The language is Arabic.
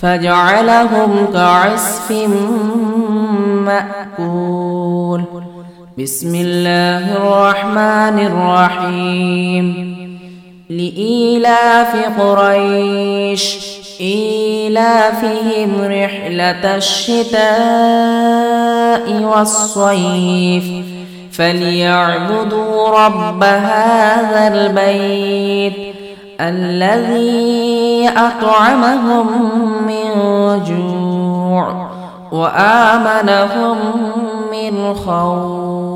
فجعلهم كعصف مأكول. بسم الله الرحمن الرحيم. لإيلاف قريش إيلافهم رحلة الشتاء والصيف فليعبدوا رب هذا البيت الذي أطعمهم من جوع وآمنهم من خوف.